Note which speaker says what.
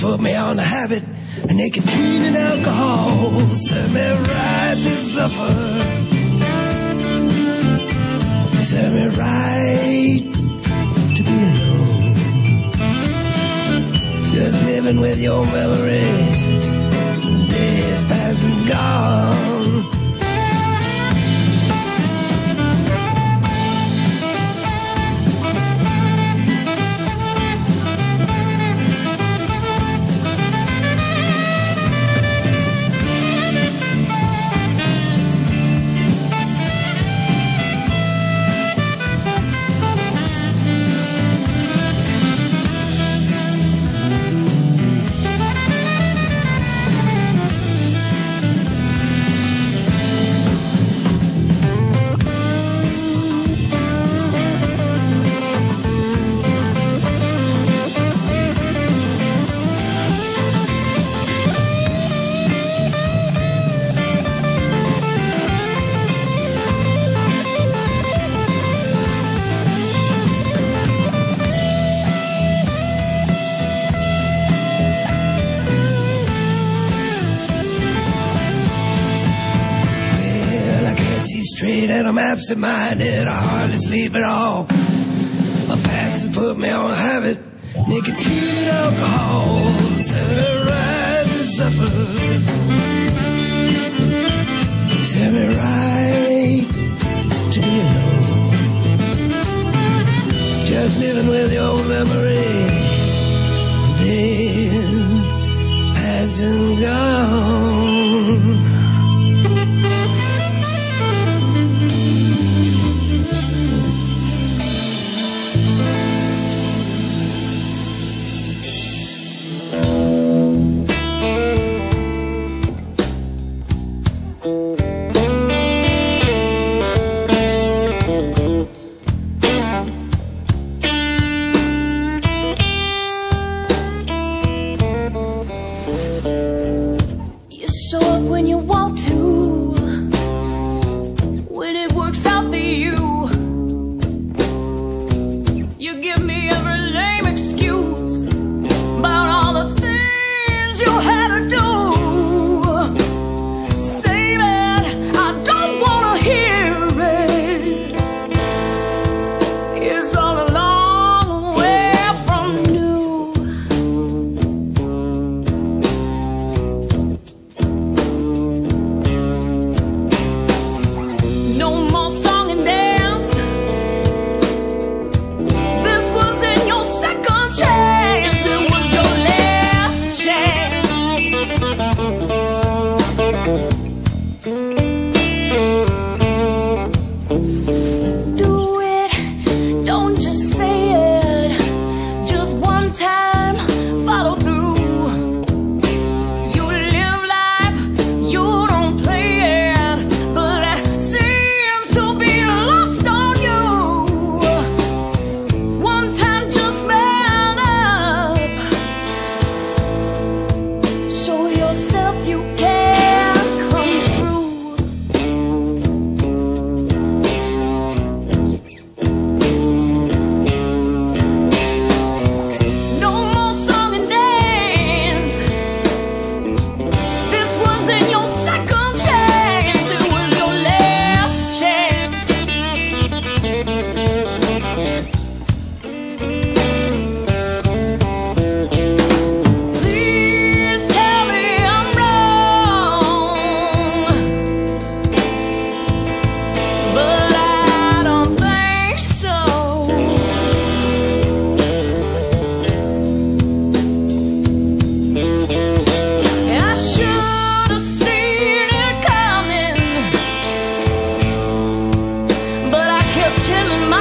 Speaker 1: put me on a habit of nicotine and alcohol. Serve me right to suffer. Serve me right to be alone. Just living with your memory. Straight and I'm absent-minded. I hardly sleep at all. My past has put me on a habit. Nicotine and alcohol. Me right to suffer. Set me right to be alone. Just living with your memory. chilling my